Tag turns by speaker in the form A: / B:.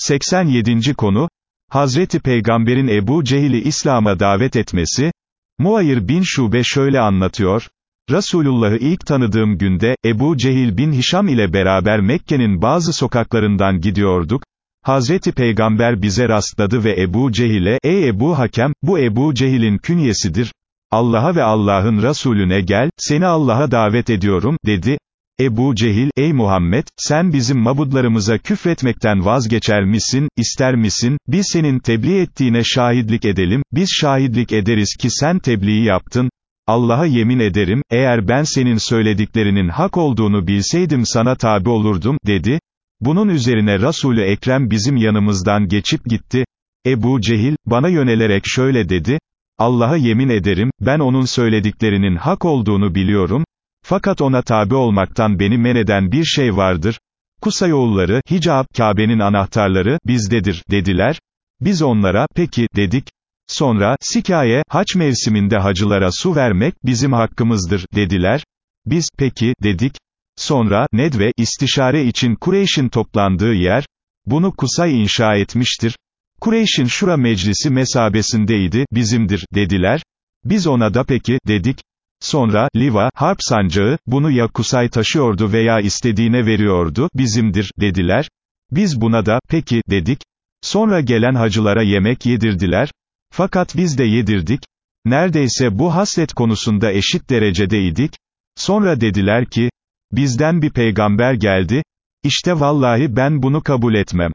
A: 87. konu, Hazreti Peygamber'in Ebu Cehil'i İslam'a davet etmesi, Muayir bin Şube şöyle anlatıyor, Resulullah'ı ilk tanıdığım günde, Ebu Cehil bin Hişam ile beraber Mekke'nin bazı sokaklarından gidiyorduk, Hazreti Peygamber bize rastladı ve Ebu Cehil'e, ey Ebu Hakem, bu Ebu Cehil'in künyesidir, Allah'a ve Allah'ın Resulüne gel, seni Allah'a davet ediyorum, dedi, Ebu Cehil, ey Muhammed, sen bizim mabudlarımıza küfretmekten vazgeçer misin, ister misin, biz senin tebliğ ettiğine şahitlik edelim, biz şahitlik ederiz ki sen tebliği yaptın, Allah'a yemin ederim, eğer ben senin söylediklerinin hak olduğunu bilseydim sana tabi olurdum, dedi. Bunun üzerine Resulü Ekrem bizim yanımızdan geçip gitti. Ebu Cehil, bana yönelerek şöyle dedi, Allah'a yemin ederim, ben onun söylediklerinin hak olduğunu biliyorum, fakat ona tabi olmaktan beni men eden bir şey vardır. Kusayoğulları, Hicab, Kabe'nin anahtarları, bizdedir, dediler. Biz onlara, peki, dedik. Sonra, Sikaye, haç mevsiminde hacılara su vermek, bizim hakkımızdır, dediler. Biz, peki, dedik. Sonra, Nedve, istişare için Kureyş'in toplandığı yer, bunu Kusay inşa etmiştir. Kureyş'in şura meclisi mesabesindeydi, bizimdir, dediler. Biz ona da peki, dedik. Sonra, Liva, harp sancağı, bunu ya Kusay taşıyordu veya istediğine veriyordu, bizimdir, dediler. Biz buna da, peki, dedik. Sonra gelen hacılara yemek yedirdiler. Fakat biz de yedirdik. Neredeyse bu haslet konusunda eşit derecedeydik. Sonra dediler ki, bizden bir peygamber geldi, İşte vallahi ben bunu kabul etmem.